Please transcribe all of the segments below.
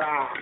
Yeah.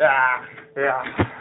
Ah, yeah.